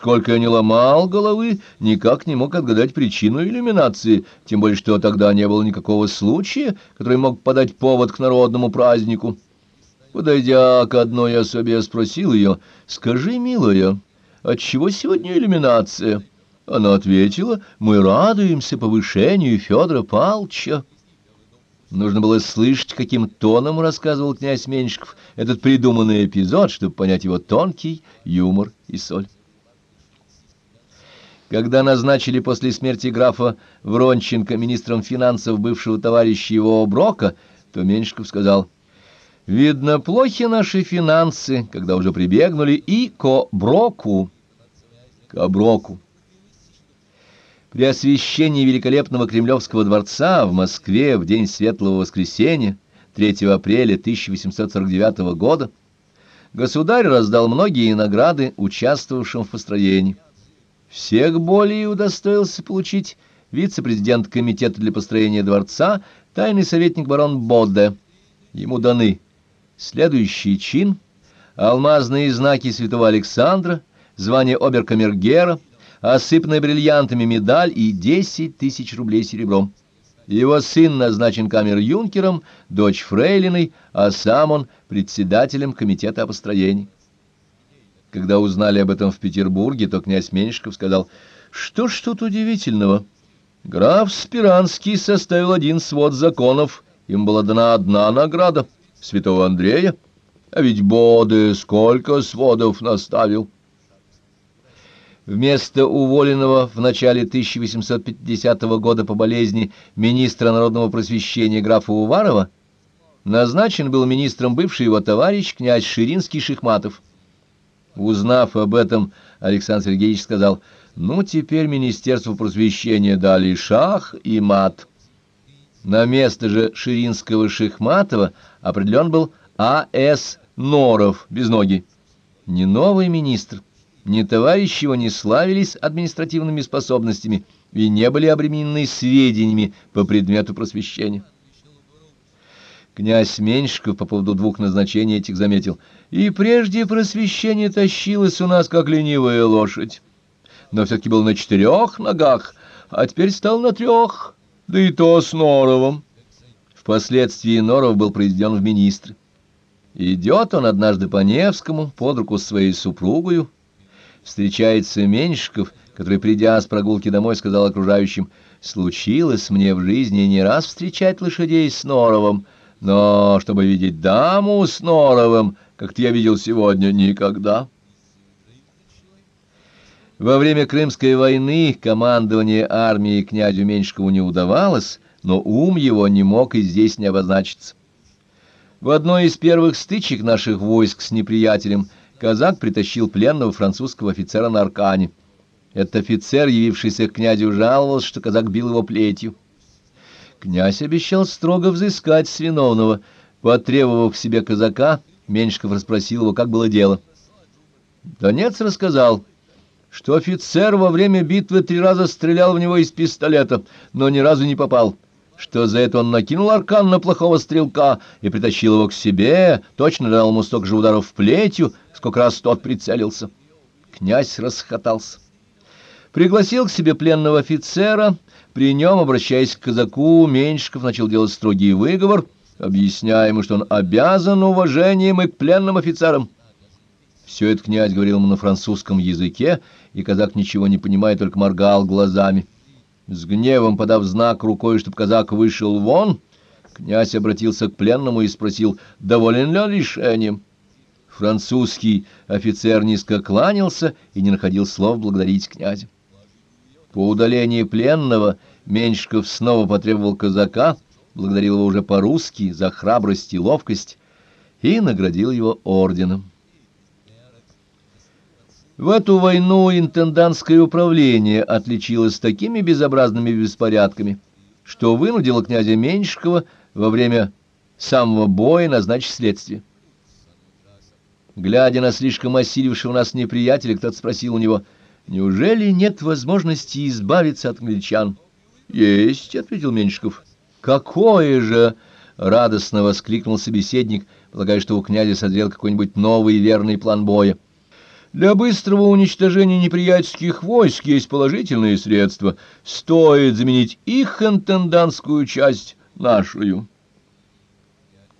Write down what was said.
Сколько я не ломал головы, никак не мог отгадать причину иллюминации, тем более что тогда не было никакого случая, который мог подать повод к народному празднику. Подойдя к одной особе, я спросил ее, «Скажи, милая, отчего сегодня иллюминация?» Она ответила, «Мы радуемся повышению Федора Палча». Нужно было слышать, каким тоном рассказывал князь Меньшиков этот придуманный эпизод, чтобы понять его тонкий юмор и соль. Когда назначили после смерти графа Вронченко министром финансов бывшего товарища его Брока, то Меньшиков сказал, «Видно, плохи наши финансы, когда уже прибегнули и ко Броку». Ко Броку. При освящении великолепного Кремлевского дворца в Москве в день Светлого Воскресенья, 3 апреля 1849 года, государь раздал многие награды участвовавшим в построении. Всех более удостоился получить вице-президент комитета для построения дворца, тайный советник барон Бодде. Ему даны следующий чин, алмазные знаки святого Александра, звание оберкамергера, осыпанная бриллиантами медаль и десять тысяч рублей серебром. Его сын назначен камер-юнкером, дочь фрейлиной, а сам он председателем комитета о построении. Когда узнали об этом в Петербурге, то князь Меньшиков сказал, что ж тут удивительного? Граф Спиранский составил один свод законов, им была дана одна награда — святого Андрея, а ведь Боды сколько сводов наставил. Вместо уволенного в начале 1850 года по болезни министра народного просвещения графа Уварова назначен был министром бывший его товарищ князь Ширинский-Шихматов. Узнав об этом, Александр Сергеевич сказал, «Ну, теперь Министерству просвещения дали шах и мат». На место же Ширинского Шихматова определен был А.С. Норов, без ноги. Не новый министр, ни товарищи его не славились административными способностями и не были обременены сведениями по предмету просвещения. Князь Меньшиков по поводу двух назначений этих заметил, «И прежде просвещение тащилось у нас, как ленивая лошадь, но все-таки был на четырех ногах, а теперь стал на трех, да и то с Норовым». Впоследствии Норов был произведен в министры. Идет он однажды по Невскому под руку с своей супругою, встречается Меньшиков, который, придя с прогулки домой, сказал окружающим, «Случилось мне в жизни не раз встречать лошадей с Норовым, но чтобы видеть даму с Норовым, как-то я видел сегодня, никогда». Во время Крымской войны командование армии князю Меньшикову не удавалось, но ум его не мог и здесь не обозначиться. В одной из первых стычек наших войск с неприятелем – казак притащил пленного французского офицера на аркане. Этот офицер, явившийся к князю, жаловался, что казак бил его плетью. Князь обещал строго взыскать с виновного. Потребовав к себе казака, Меньшиков расспросил его, как было дело. Донец рассказал, что офицер во время битвы три раза стрелял в него из пистолета, но ни разу не попал что за это он накинул аркан на плохого стрелка и притащил его к себе, точно дал ему столько же ударов плетью, сколько раз тот прицелился. Князь расхотался. Пригласил к себе пленного офицера, при нем, обращаясь к казаку, Меньшиков начал делать строгий выговор, объясняя ему, что он обязан уважением и к пленным офицерам. Все это князь говорил ему на французском языке, и казак, ничего не понимая, только моргал глазами. С гневом подав знак рукой, чтобы казак вышел вон, князь обратился к пленному и спросил, доволен ли он решением. Французский офицер низко кланялся и не находил слов благодарить князя. По удалении пленного Меньшиков снова потребовал казака, благодарил его уже по-русски за храбрость и ловкость и наградил его орденом. В эту войну интендантское управление отличилось такими безобразными беспорядками, что вынудило князя Меньшикова во время самого боя назначить следствие. Глядя на слишком осилившего нас неприятеля, кто-то спросил у него, «Неужели нет возможности избавиться от англичан?» «Есть», — ответил Меньшиков. «Какое же!» — радостно воскликнул собеседник, полагая, что у князя созрел какой-нибудь новый верный план боя. Для быстрого уничтожения неприятельских войск есть положительные средства. Стоит заменить их интендантскую часть нашую.